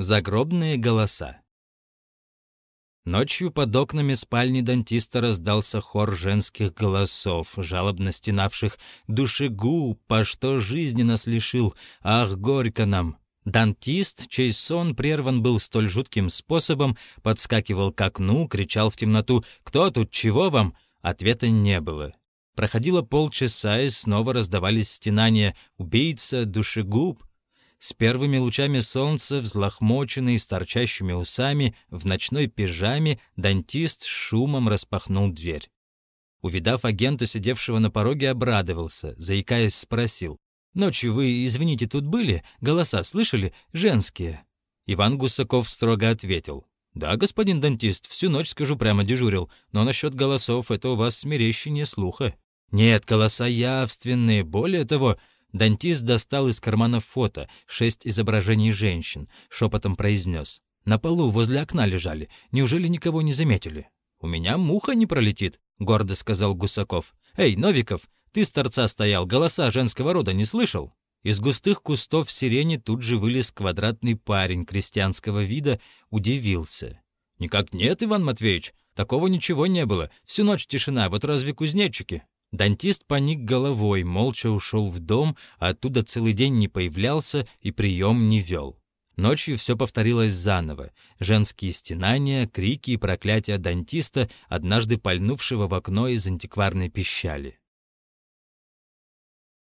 Загробные голоса. Ночью под окнами спальни дантиста раздался хор женских голосов, жалобно стенавших «Душегуб, по что жизни нас лишил? Ах, горько нам!» Дантист, чей сон прерван был столь жутким способом, подскакивал к окну, кричал в темноту «Кто тут? Чего вам?» Ответа не было. Проходило полчаса, и снова раздавались стенания «Убийца, душегуб». С первыми лучами солнца, взлохмоченный, с торчащими усами, в ночной пижаме, дантист шумом распахнул дверь. Увидав агента, сидевшего на пороге, обрадовался, заикаясь, спросил. «Ночью вы, извините, тут были? Голоса слышали? Женские?» Иван Гусаков строго ответил. «Да, господин дантист, всю ночь, скажу прямо, дежурил, но насчет голосов это у вас смирещение слуха». «Нет, голоса явственные, более того, Дантист достал из кармана фото, шесть изображений женщин, шепотом произнес. «На полу возле окна лежали. Неужели никого не заметили?» «У меня муха не пролетит», — гордо сказал Гусаков. «Эй, Новиков, ты с торца стоял, голоса женского рода не слышал?» Из густых кустов сирени тут же вылез квадратный парень крестьянского вида, удивился. «Никак нет, Иван Матвеевич, такого ничего не было. Всю ночь тишина, вот разве кузнечики?» Дантист поник головой, молча ушел в дом, а оттуда целый день не появлялся и прием не вел. Ночью все повторилось заново. Женские стенания, крики и проклятия дантиста, однажды пальнувшего в окно из антикварной пищали.